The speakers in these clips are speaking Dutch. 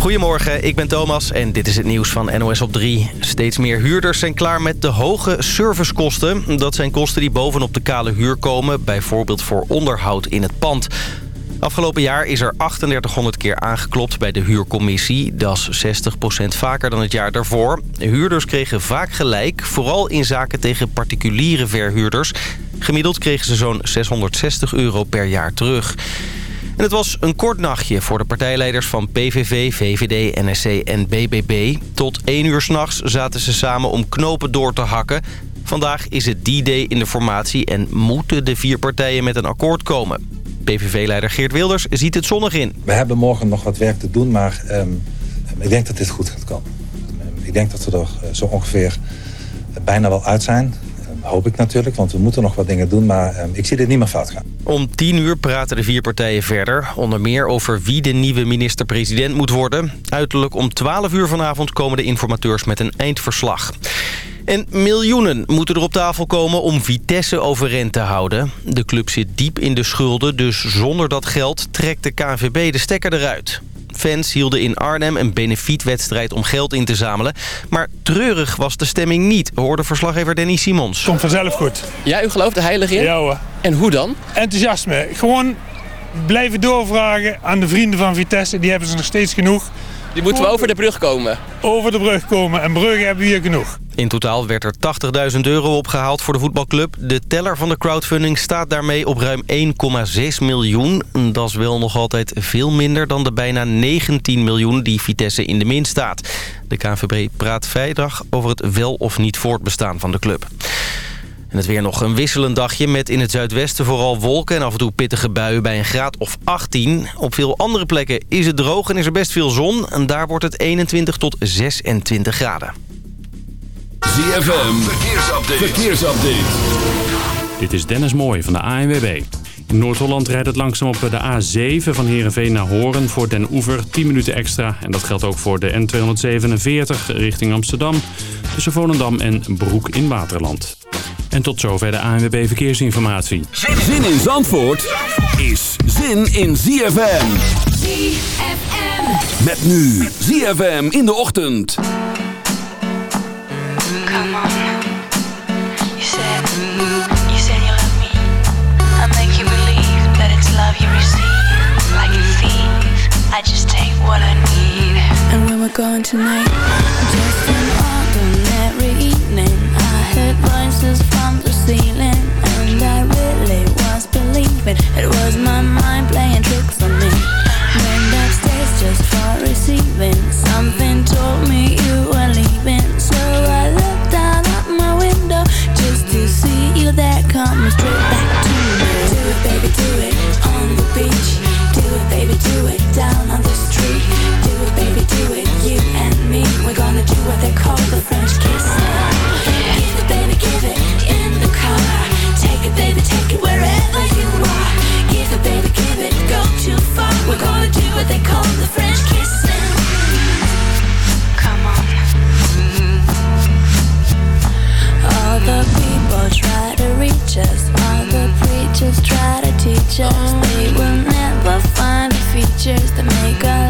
Goedemorgen, ik ben Thomas en dit is het nieuws van NOS op 3. Steeds meer huurders zijn klaar met de hoge servicekosten. Dat zijn kosten die bovenop de kale huur komen, bijvoorbeeld voor onderhoud in het pand. Afgelopen jaar is er 3800 keer aangeklopt bij de huurcommissie. Dat is 60% vaker dan het jaar daarvoor. Huurders kregen vaak gelijk, vooral in zaken tegen particuliere verhuurders. Gemiddeld kregen ze zo'n 660 euro per jaar terug. En het was een kort nachtje voor de partijleiders van PVV, VVD, NSC en BBB. Tot 1 uur s'nachts zaten ze samen om knopen door te hakken. Vandaag is het D-Day in de formatie en moeten de vier partijen met een akkoord komen. PVV-leider Geert Wilders ziet het zonnig in. We hebben morgen nog wat werk te doen, maar ehm, ik denk dat dit goed gaat komen. Ehm, ik denk dat we er eh, zo ongeveer bijna wel uit zijn. Hoop ik natuurlijk, want we moeten nog wat dingen doen, maar ehm, ik zie dit niet meer fout gaan. Om 10 uur praten de vier partijen verder. Onder meer over wie de nieuwe minister-president moet worden. Uiterlijk om 12 uur vanavond komen de informateurs met een eindverslag. En miljoenen moeten er op tafel komen om Vitesse overeind te houden. De club zit diep in de schulden, dus zonder dat geld trekt de KNVB de stekker eruit. Fans hielden in Arnhem een benefietwedstrijd om geld in te zamelen. Maar treurig was de stemming niet, hoorde verslaggever Danny Simons. Komt vanzelf goed. Ja, u gelooft er heilig in? Ja hoor. En hoe dan? Enthousiasme. Gewoon blijven doorvragen aan de vrienden van Vitesse. Die hebben ze nog steeds genoeg. Die moeten we over de brug komen. Over de brug komen. En bruggen hebben we hier genoeg. In totaal werd er 80.000 euro opgehaald voor de voetbalclub. De teller van de crowdfunding staat daarmee op ruim 1,6 miljoen. Dat is wel nog altijd veel minder dan de bijna 19 miljoen die Vitesse in de min staat. De KNVB praat vrijdag over het wel of niet voortbestaan van de club. En het weer nog een wisselend dagje met in het zuidwesten vooral wolken... en af en toe pittige buien bij een graad of 18. Op veel andere plekken is het droog en is er best veel zon. En daar wordt het 21 tot 26 graden. ZFM, verkeersupdate. verkeersupdate. Dit is Dennis Mooij van de ANWB. Noord-Holland rijdt het langzaam op de A7 van Heerenveen naar Horen voor Den Oever 10 minuten extra. En dat geldt ook voor de N247 richting Amsterdam tussen Volendam en Broek in Waterland. En tot zover de ANWB Verkeersinformatie. Zin in Zandvoort is zin in ZFM. ZFM. Met nu ZFM in de ochtend. Come on. Love you receive. Like a thief, I just take what I need. And when we're going tonight, just an ordinary evening. I heard voices from the ceiling, and I really was believing it was my mind playing tricks on me. Went upstairs just for receiving. Something told me you were leaving, so I looked out my window just to see you there coming straight back to me. It, baby, do it on the beach. Do it, baby, do it down on the street. Do it, baby, do it, you and me. We're gonna do what they call the French kiss. Give it, baby, give it in the car. Take it, baby, take it wherever you are. Give it, baby, give it, go too far. We're gonna do what they call the French kiss. Come on. Mm-hmm. All the people try to reach us. All the preachers try to teach us. They will never find the features that make our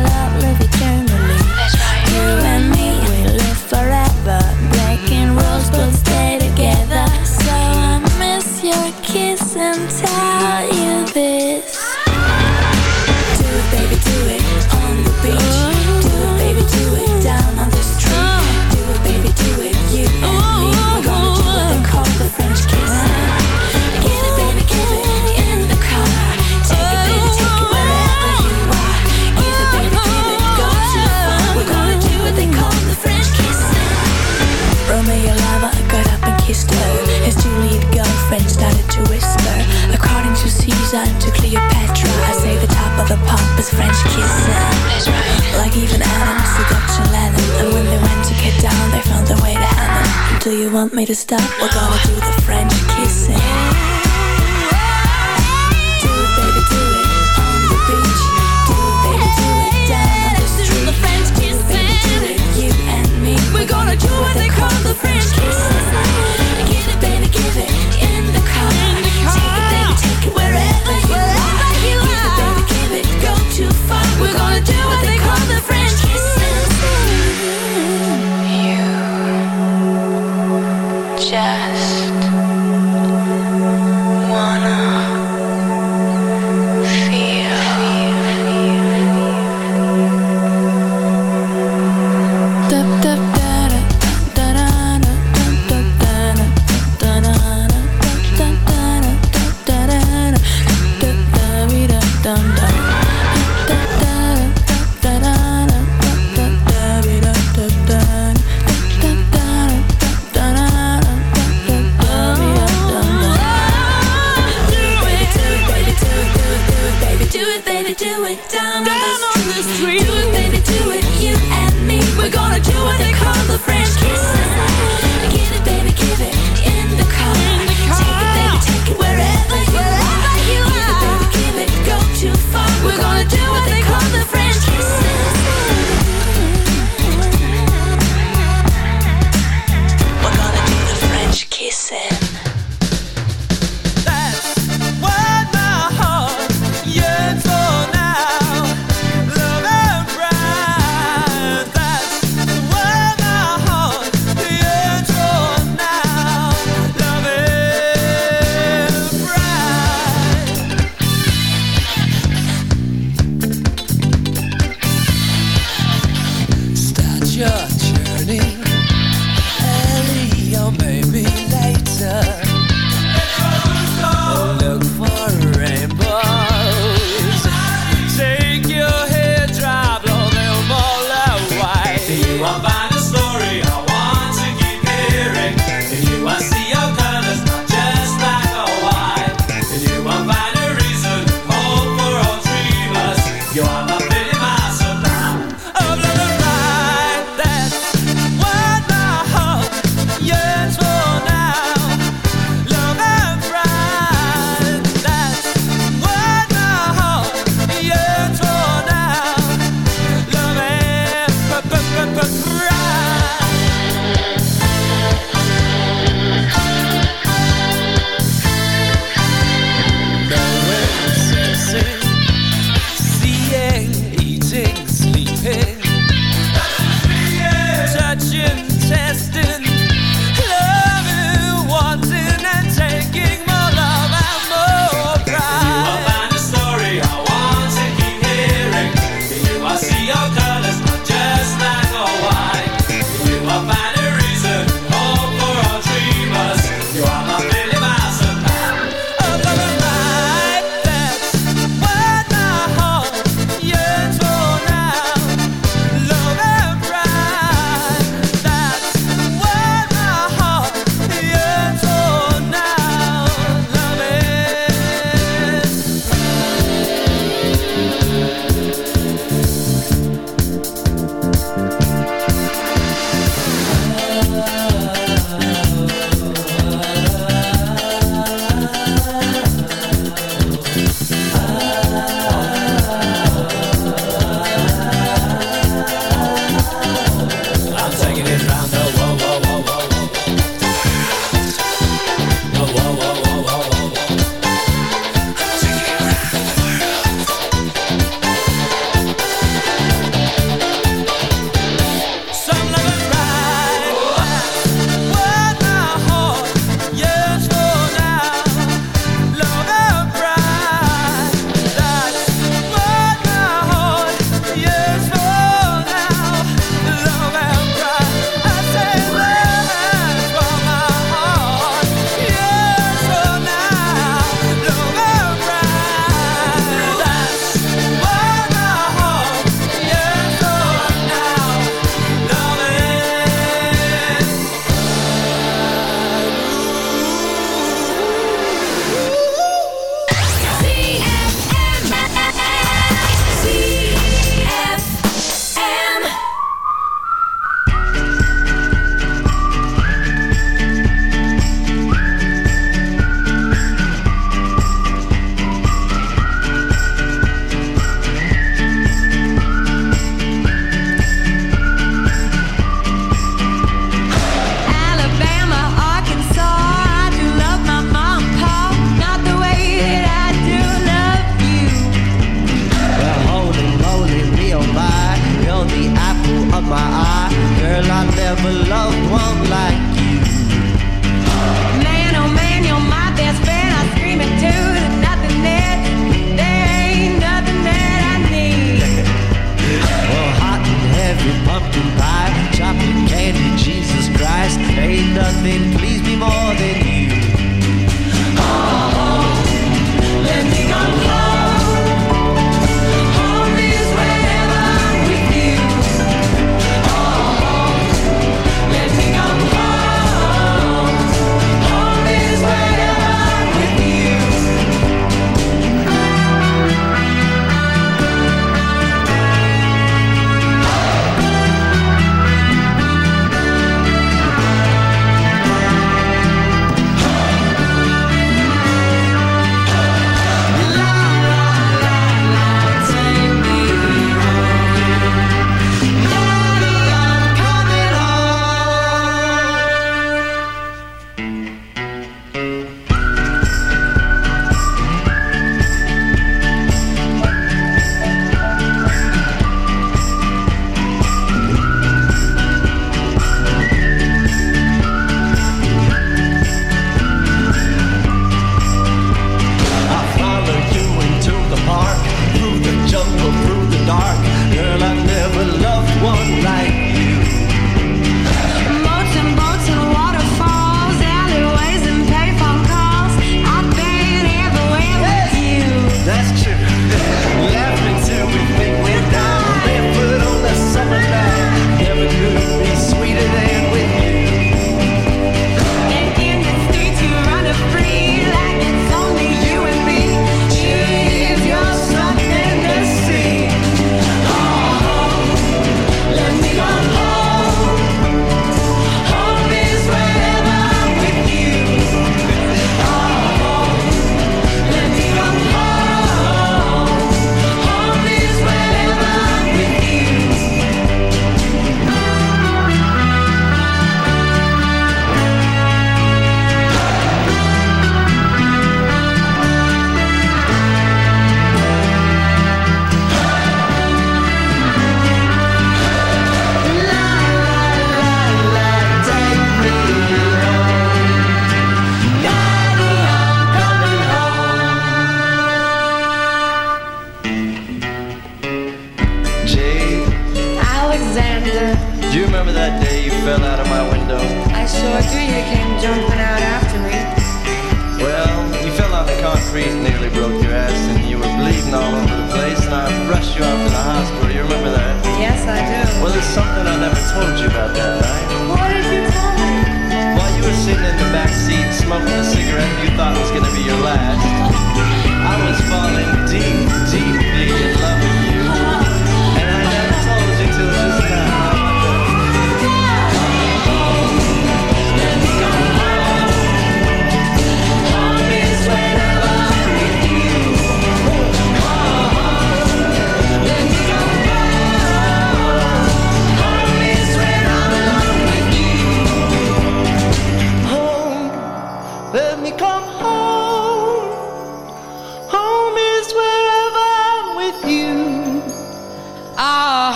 down, down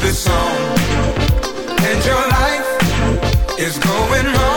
this song. And your life is going wrong,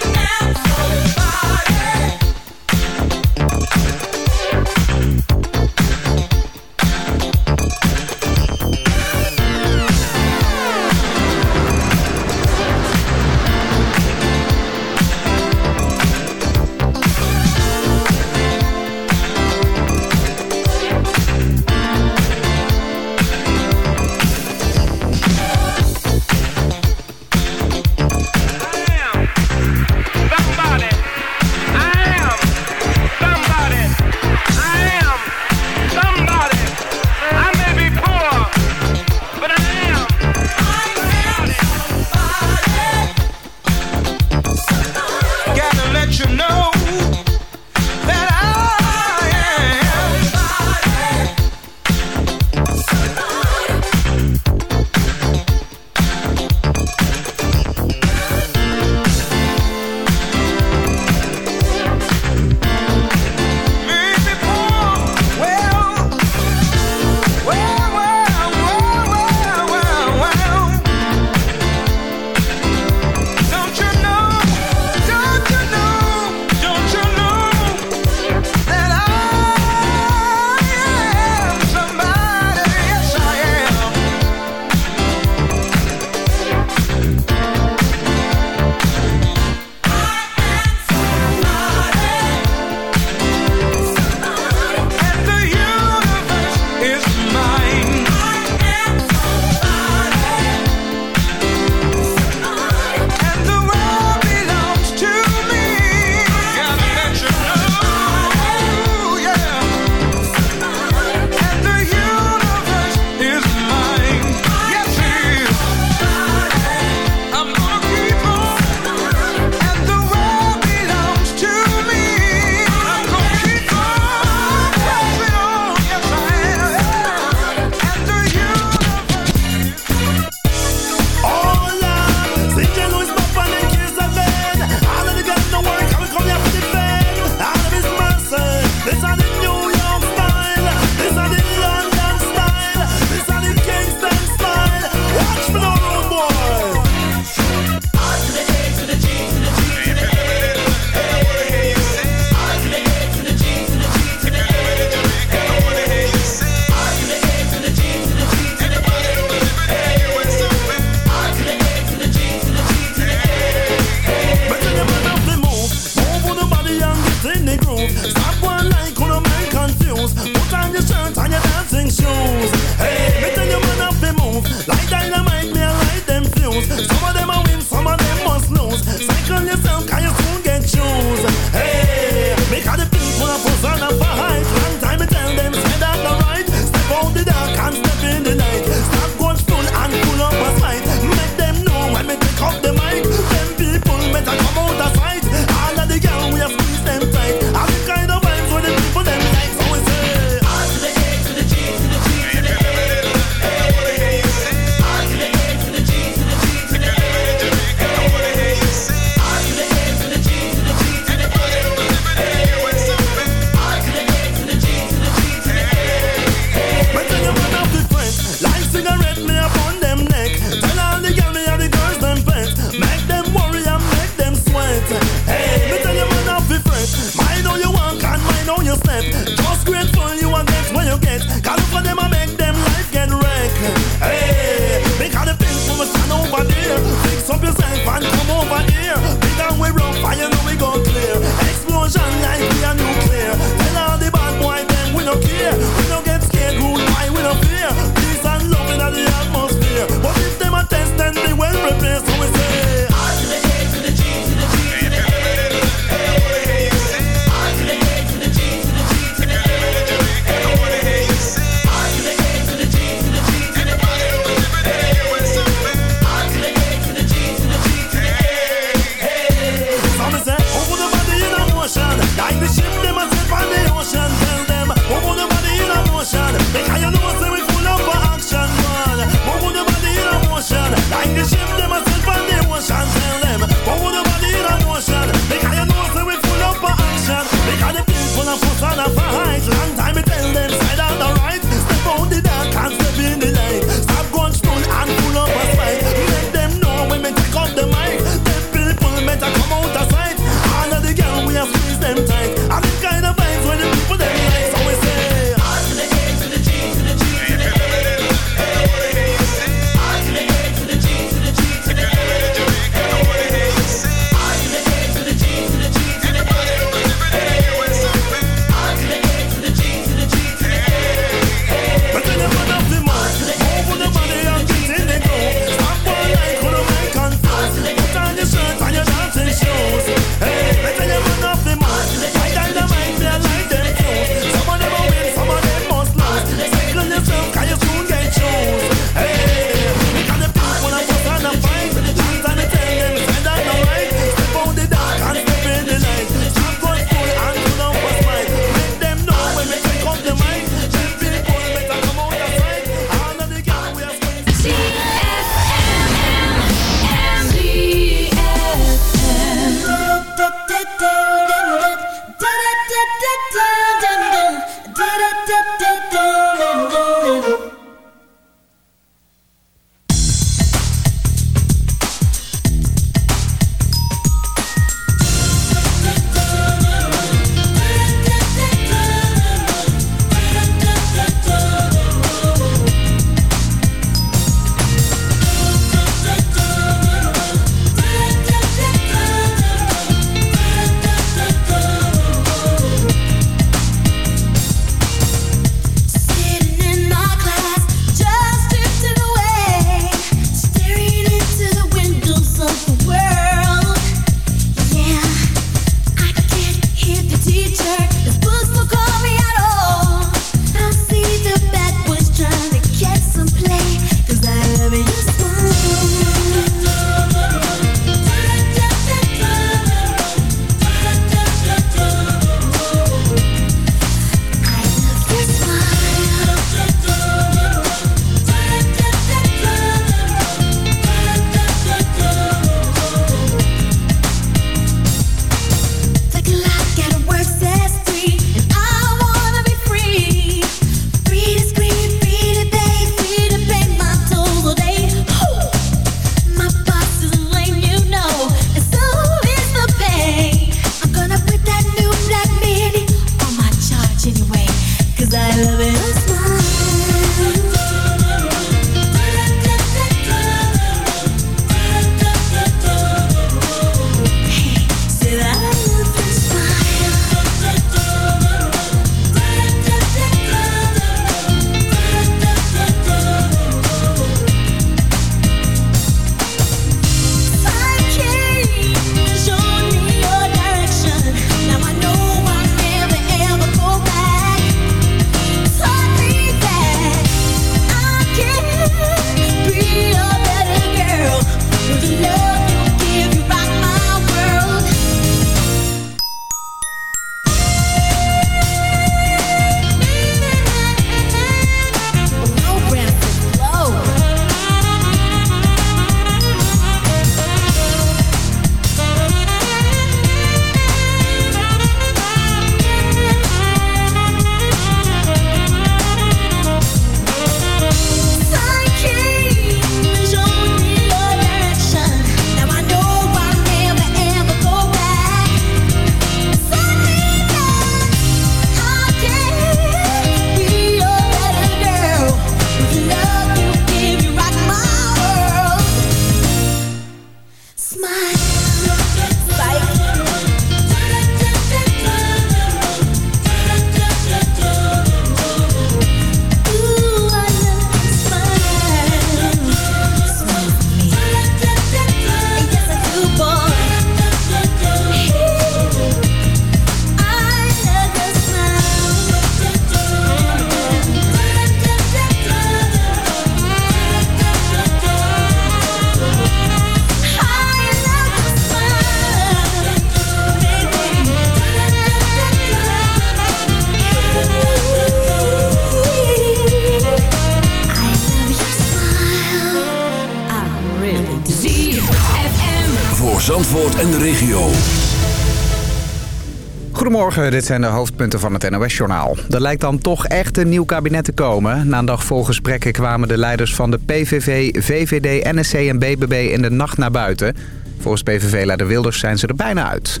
Goedemorgen, dit zijn de hoofdpunten van het NOS-journaal. Er lijkt dan toch echt een nieuw kabinet te komen. Na een dag vol gesprekken kwamen de leiders van de PVV, VVD, NSC en BBB in de nacht naar buiten. Volgens PVV-leider Wilders zijn ze er bijna uit.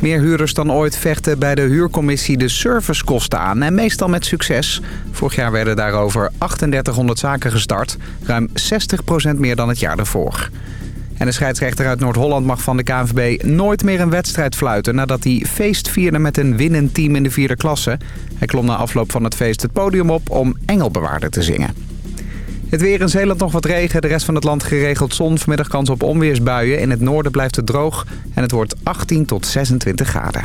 Meer huurders dan ooit vechten bij de huurcommissie de servicekosten aan. En meestal met succes. Vorig jaar werden daarover 3800 zaken gestart. Ruim 60% meer dan het jaar daarvoor. En de scheidsrechter uit Noord-Holland mag van de KNVB nooit meer een wedstrijd fluiten... nadat hij feest vierde met een winnend team in de vierde klasse. Hij klom na afloop van het feest het podium op om Engelbewaarder te zingen. Het weer in Zeeland nog wat regen. De rest van het land geregeld zon. Vanmiddag kans op onweersbuien. In het noorden blijft het droog. En het wordt 18 tot 26 graden.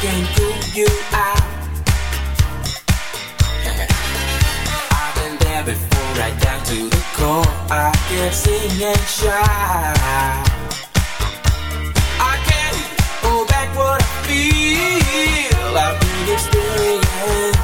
can do you out. I've been there before, right down to the core. I can't sing and shout. I can't hold back what I feel. I've been experienced.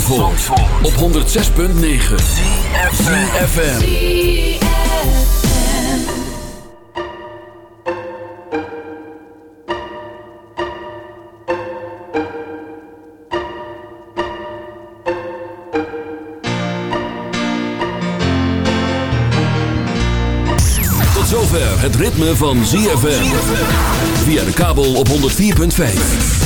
Van Zandvoort, op 106.9 ZFM. Tot zover het ritme van ZFM. Via de kabel op 104.5.